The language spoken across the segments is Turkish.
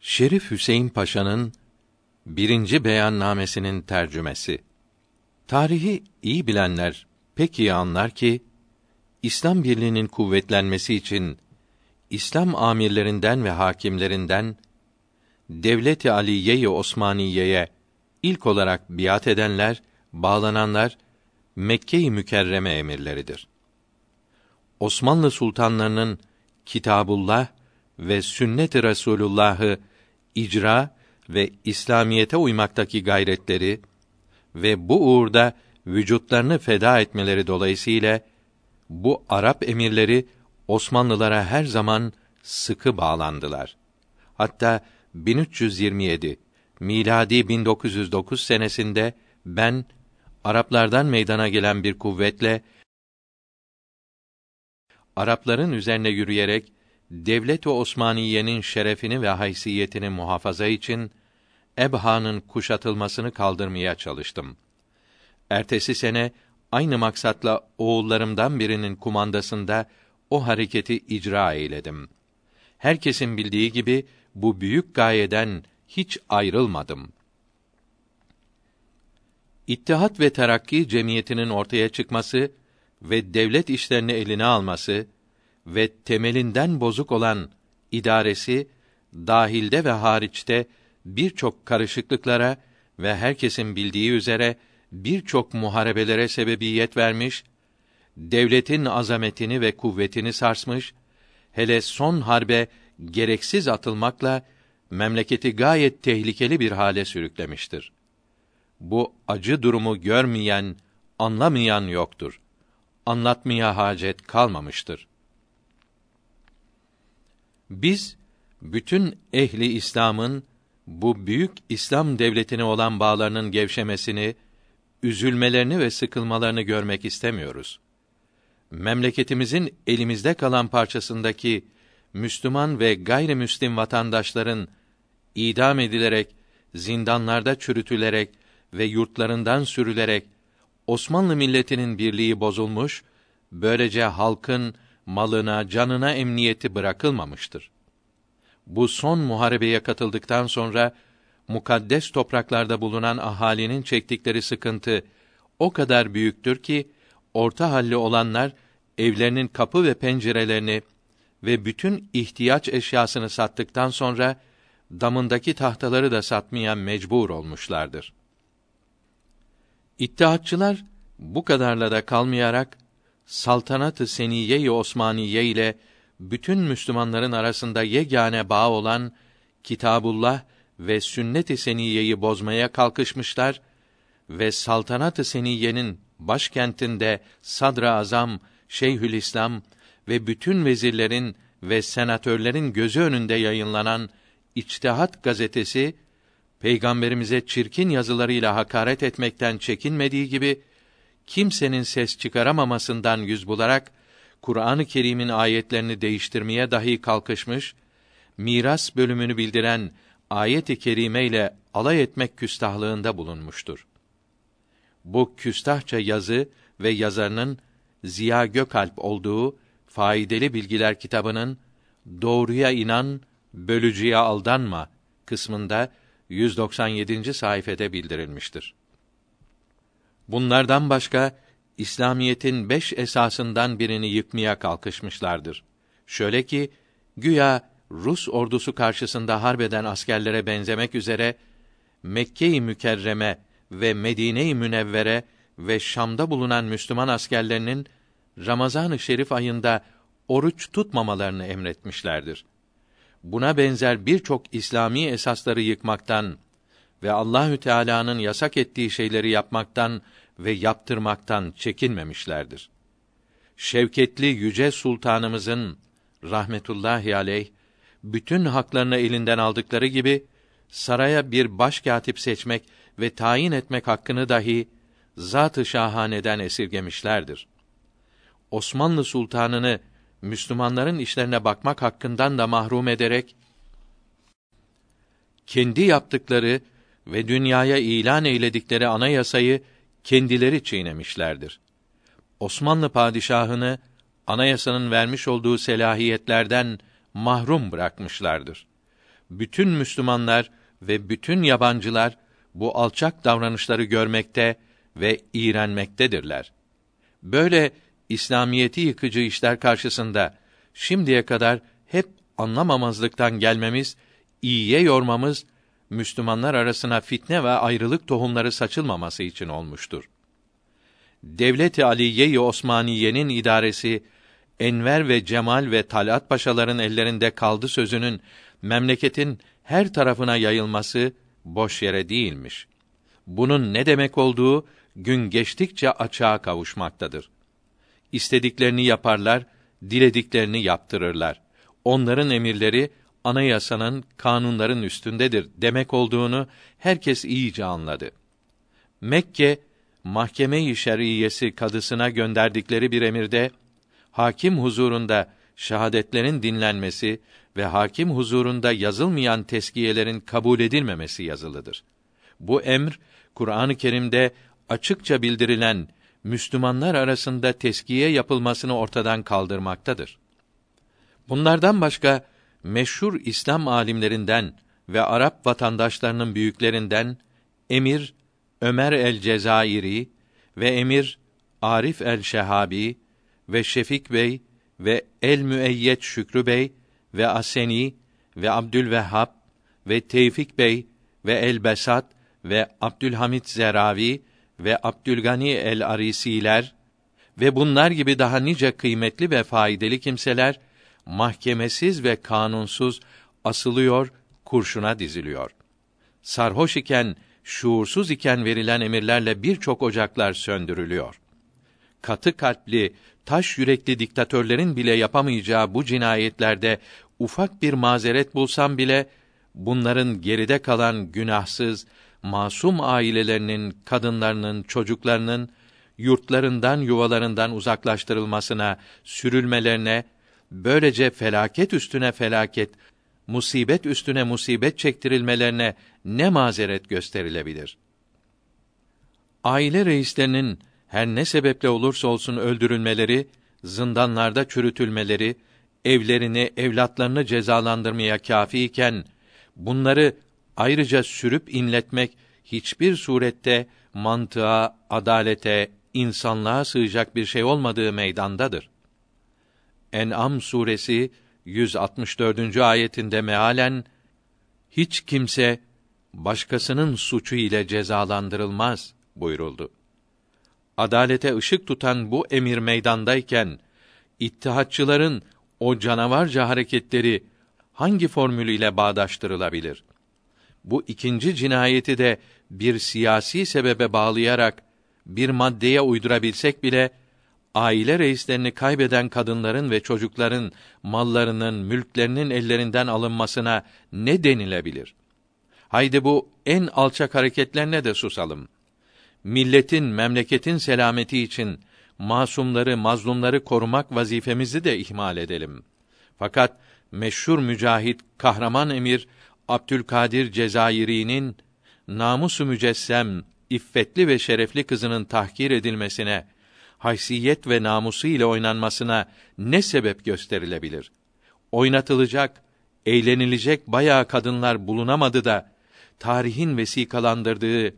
Şerif Hüseyin Paşa'nın birinci beyannamesinin tercümesi. Tarihi iyi bilenler pek iyi anlar ki İslam birliğinin kuvvetlenmesi için İslam amirlerinden ve hakimlerinden Devlet-i Aliye-i Osmaniye'ye ilk olarak biat edenler, bağlananlar Mekke-i Mükerreme emirleridir. Osmanlı sultanlarının Kitabullah ve sünnet-i Resulullah'ı icra ve İslamiyete uymaktaki gayretleri ve bu uğurda vücutlarını feda etmeleri dolayısıyla bu Arap emirleri Osmanlılara her zaman sıkı bağlandılar. Hatta 1327 miladi 1909 senesinde ben Araplardan meydana gelen bir kuvvetle Arapların üzerine yürüyerek devlet-i Osmaniye'nin şerefini ve haysiyetini muhafaza için Ebha'nın kuşatılmasını kaldırmaya çalıştım. Ertesi sene aynı maksatla oğullarımdan birinin kumandasında o hareketi icra eyledim. Herkesin bildiği gibi bu büyük gayeden hiç ayrılmadım. İttihat ve Terakki cemiyetinin ortaya çıkması ve devlet işlerini eline alması ve temelinden bozuk olan idaresi dahilde ve hariçte birçok karışıklıklara ve herkesin bildiği üzere birçok muharebelere sebebiyet vermiş, devletin azametini ve kuvvetini sarsmış, hele son harbe gereksiz atılmakla memleketi gayet tehlikeli bir hale sürüklemiştir. Bu acı durumu görmeyen, anlamayan yoktur. Anlatmaya hacet kalmamıştır. Biz bütün ehli İslam'ın bu büyük İslam devletine olan bağlarının gevşemesini, üzülmelerini ve sıkılmalarını görmek istemiyoruz. Memleketimizin elimizde kalan parçasındaki Müslüman ve gayrimüslim vatandaşların idam edilerek, zindanlarda çürütülerek ve yurtlarından sürülerek Osmanlı milletinin birliği bozulmuş, böylece halkın malına, canına emniyeti bırakılmamıştır. Bu son muharebeye katıldıktan sonra mukaddes topraklarda bulunan ahalinin çektikleri sıkıntı o kadar büyüktür ki orta halli olanlar evlerinin kapı ve pencerelerini ve bütün ihtiyaç eşyasını sattıktan sonra damındaki tahtaları da satmaya mecbur olmuşlardır. İttihatçılar bu kadarla da kalmayarak saltanat-ı seniye-i Osmaniye ile bütün Müslümanların arasında yegane bağ olan Kitabullah ve sünnet-i seniyeyi bozmaya kalkışmışlar ve saltanat-ı seniyenin başkentinde Sadr-ı Azam, Şeyhülislam ve bütün vezirlerin ve senatörlerin gözü önünde yayınlanan İçtihat gazetesi peygamberimize çirkin yazılarıyla hakaret etmekten çekinmediği gibi kimsenin ses çıkaramamasından yüz bularak Kur'an-ı Kerim'in ayetlerini değiştirmeye dahi kalkışmış, miras bölümünü bildiren ayet-i kerime ile alay etmek küstahlığında bulunmuştur. Bu küstahça yazı ve yazarının Ziya Gökalp olduğu Faydalı Bilgiler kitabının Doğruya inan, bölücüye aldanma kısmında 197. sayfede bildirilmiştir. Bunlardan başka İslamiyetin beş esasından birini yıkmaya kalkışmışlardır. Şöyle ki güya Rus ordusu karşısında harbeden askerlere benzemek üzere Mekke-i Mükerreme ve Medine-i Münevvere ve Şam'da bulunan Müslüman askerlerinin Ramazan-ı Şerif ayında oruç tutmamalarını emretmişlerdir. Buna benzer birçok İslami esasları yıkmaktan ve Allahü Teala'nın yasak ettiği şeyleri yapmaktan ve yaptırmaktan çekinmemişlerdir. Şevketli yüce sultanımızın rahmetullahi aleyh bütün haklarını elinden aldıkları gibi saraya bir başkatip seçmek ve tayin etmek hakkını dahi zat-ı şahaneden esirgemişlerdir. Osmanlı sultanını Müslümanların işlerine bakmak hakkından da mahrum ederek kendi yaptıkları ve dünyaya ilan eyledikleri anayasayı kendileri çiğnemişlerdir. Osmanlı padişahını anayasanın vermiş olduğu selahiyetlerden mahrum bırakmışlardır. bütün Müslümanlar ve bütün yabancılar bu alçak davranışları görmekte ve iğrenmektedirler. Böyle İslamiyeti yıkıcı işler karşısında şimdiye kadar hep anlamamazlıktan gelmemiz, iyiye yormamız Müslümanlar arasına fitne ve ayrılık tohumları saçılmaması için olmuştur. Devlet-i Aliye-i Osmaniye'nin idaresi Enver ve Cemal ve Talat paşaların ellerinde kaldı sözünün memleketin her tarafına yayılması boş yere değilmiş. Bunun ne demek olduğu gün geçtikçe açığa kavuşmaktadır. İstediklerini yaparlar, dilediklerini yaptırırlar. Onların emirleri anayasanın, kanunların üstündedir demek olduğunu herkes iyice anladı. Mekke mahkeme-i şer'iyesi kadısına gönderdikleri bir emirde hakim huzurunda şahadetlerin dinlenmesi ve hakim huzurunda yazılmayan teskiyelerin kabul edilmemesi yazılıdır. Bu emr Kur'an-ı Kerim'de açıkça bildirilen Müslümanlar arasında teskiye yapılmasını ortadan kaldırmaktadır. Bunlardan başka meşhur İslam alimlerinden ve Arap vatandaşlarının büyüklerinden Emir Ömer el Cezairi ve Emir Arif el Şehabi ve Şefik Bey ve El Müeyyet Şükrü Bey ve Aseni ve Abdülvehhab ve Tevfik Bey ve El Besat ve Abdülhamit Zeravi ve Abdülgani el Arisiler ve bunlar gibi daha nice kıymetli ve faydalı kimseler mahkemesiz ve kanunsuz asılıyor, kurşuna diziliyor. Sarhoş iken, şuursuz iken verilen emirlerle birçok ocaklar söndürülüyor. Katı kalpli, taş yürekli diktatörlerin bile yapamayacağı bu cinayetlerde ufak bir mazeret bulsam bile bunların geride kalan günahsız, masum ailelerinin, kadınlarının, çocuklarının yurtlarından, yuvalarından uzaklaştırılmasına, sürülmelerine, böylece felaket üstüne felaket, musibet üstüne musibet çektirilmelerine ne mazeret gösterilebilir? Aile reislerinin her ne sebeple olursa olsun öldürülmeleri, zindanlarda çürütülmeleri, evlerini, evlatlarını cezalandırmaya kâfi iken bunları ayrıca sürüp inletmek hiçbir surette mantığa, adalete, insanlığa sığacak bir şey olmadığı meydandadır. En'am suresi 164. ayetinde mealen hiç kimse başkasının suçu ile cezalandırılmaz buyuruldu. Adalete ışık tutan bu emir meydandayken ittihatçıların o canavarca hareketleri hangi formül ile bağdaştırılabilir? Bu ikinci cinayeti de bir siyasi sebebe bağlayarak bir maddeye uydurabilsek bile aile reislerini kaybeden kadınların ve çocukların mallarının, mülklerinin ellerinden alınmasına ne denilebilir? Haydi bu en alçak hareketlerine de susalım. Milletin, memleketin selameti için masumları, mazlumları korumak vazifemizi de ihmal edelim. Fakat meşhur mücahit, kahraman emir Abdülkadir Cezayiri'nin namusu mücessem, iffetli ve şerefli kızının tahkir edilmesine haysiyet ve namusu ile oynanmasına ne sebep gösterilebilir? Oynatılacak, eğlenilecek bayağı kadınlar bulunamadı da tarihin vesikalandırdığı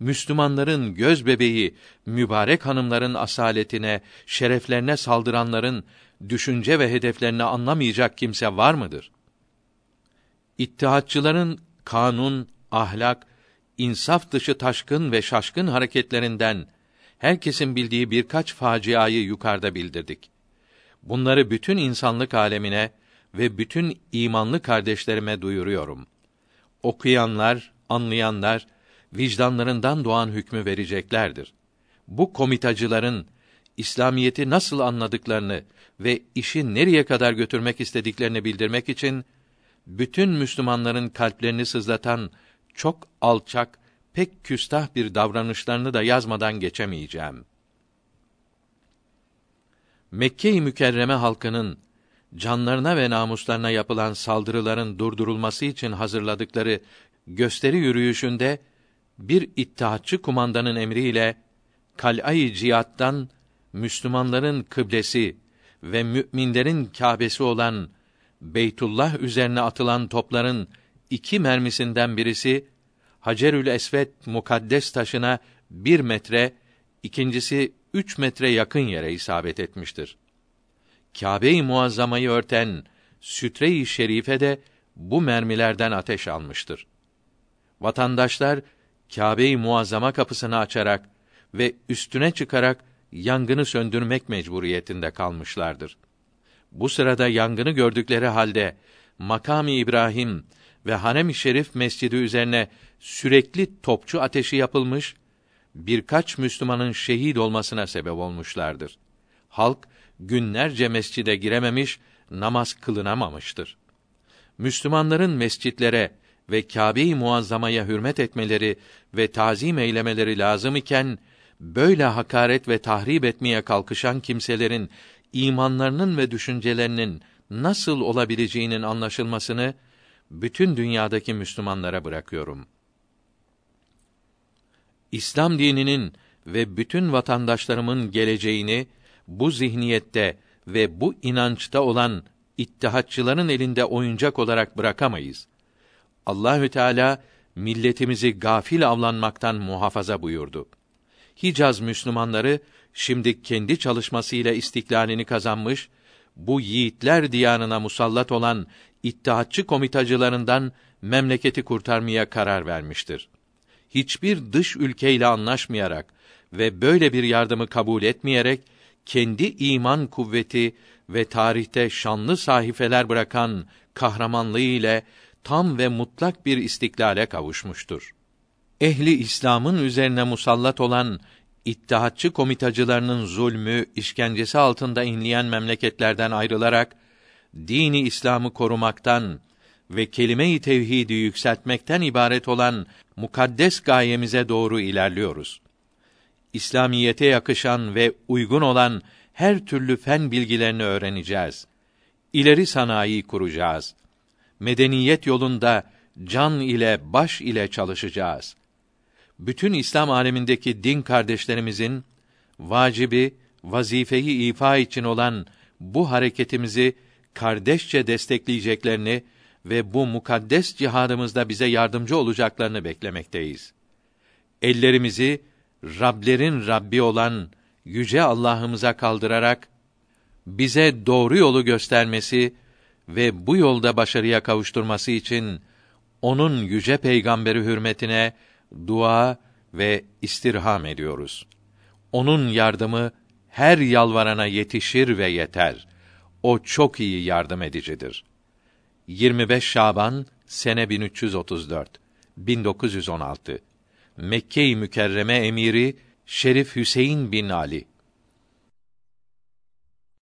Müslümanların göz bebeği mübarek hanımların asaletine, şereflerine saldıranların düşünce ve hedeflerini anlamayacak kimse var mıdır? İttihatçıların kanun, ahlak insaf dışı taşkın ve şaşkın hareketlerinden herkesin bildiği birkaç faciayı yukarıda bildirdik. Bunları bütün insanlık alemine ve bütün imanlı kardeşlerime duyuruyorum. Okuyanlar, anlayanlar vicdanlarından doğan hükmü vereceklerdir. Bu komitacıların İslamiyeti nasıl anladıklarını ve işi nereye kadar götürmek istediklerini bildirmek için bütün Müslümanların kalplerini sızlatan çok alçak, pek küstah bir davranışlarını da yazmadan geçemeyeceğim. Mekke-i Mükerreme halkının canlarına ve namuslarına yapılan saldırıların durdurulması için hazırladıkları gösteri yürüyüşünde bir ittihatçı kumandanın emriyle Kal'ay Cihat'tan Müslümanların kıblesi ve müminlerin Kâbesi olan Beytullah üzerine atılan topların iki mermisinden birisi Hacerül Esved mukaddes taşına bir metre, ikincisi üç metre yakın yere isabet etmiştir. Kâbe-i Muazzama'yı örten sütre-i şerife de bu mermilerden ateş almıştır. Vatandaşlar Kâbe-i Muazzama kapısını açarak ve üstüne çıkarak yangını söndürmek mecburiyetinde kalmışlardır. Bu sırada yangını gördükleri halde Makam-ı İbrahim ve Harem-i Şerif Mescidi üzerine sürekli topçu ateşi yapılmış, birkaç Müslümanın şehit olmasına sebep olmuşlardır. Halk günlerce mescide girememiş, namaz kılınamamıştır. Müslümanların mescitlere ve Kâbe-i Muazzama'ya hürmet etmeleri ve tazim eylemeleri lazım iken böyle hakaret ve tahrip etmeye kalkışan kimselerin imanlarının ve düşüncelerinin nasıl olabileceğinin anlaşılmasını bütün dünyadaki Müslümanlara bırakıyorum. İslam dininin ve bütün vatandaşlarımın geleceğini bu zihniyette ve bu inançta olan ittihatçıların elinde oyuncak olarak bırakamayız. Allahü Teala milletimizi gafil avlanmaktan muhafaza buyurdu. Hicaz Müslümanları şimdi kendi çalışmasıyla istiklalini kazanmış, bu yiğitler diyarına musallat olan ittihatçı komitacılarından memleketi kurtarmaya karar vermiştir. Hiçbir dış ülkeyle anlaşmayarak ve böyle bir yardımı kabul etmeyerek kendi iman kuvveti ve tarihte şanlı sahifeler bırakan kahramanlığı ile tam ve mutlak bir istiklale kavuşmuştur. Ehli İslam'ın üzerine musallat olan İttihatçı komitacılarının zulmü, işkencesi altında inleyen memleketlerden ayrılarak dini İslam'ı korumaktan ve kelime-i tevhidi yükseltmekten ibaret olan mukaddes gayemize doğru ilerliyoruz. İslamiyete yakışan ve uygun olan her türlü fen bilgilerini öğreneceğiz. İleri sanayi kuracağız. Medeniyet yolunda can ile baş ile çalışacağız. Bütün İslam alemindeki din kardeşlerimizin vacibi, vazifeyi ifa için olan bu hareketimizi kardeşçe destekleyeceklerini ve bu mukaddes cihadımızda bize yardımcı olacaklarını beklemekteyiz. Ellerimizi Rablerin Rabbi olan yüce Allah'ımıza kaldırarak bize doğru yolu göstermesi ve bu yolda başarıya kavuşturması için onun yüce peygamberi hürmetine dua ve istirham ediyoruz. Onun yardımı her yalvarana yetişir ve yeter. O çok iyi yardım edicidir. 25 Şaban sene 1334 1916 Mekke-i Mükerreme emiri Şerif Hüseyin bin Ali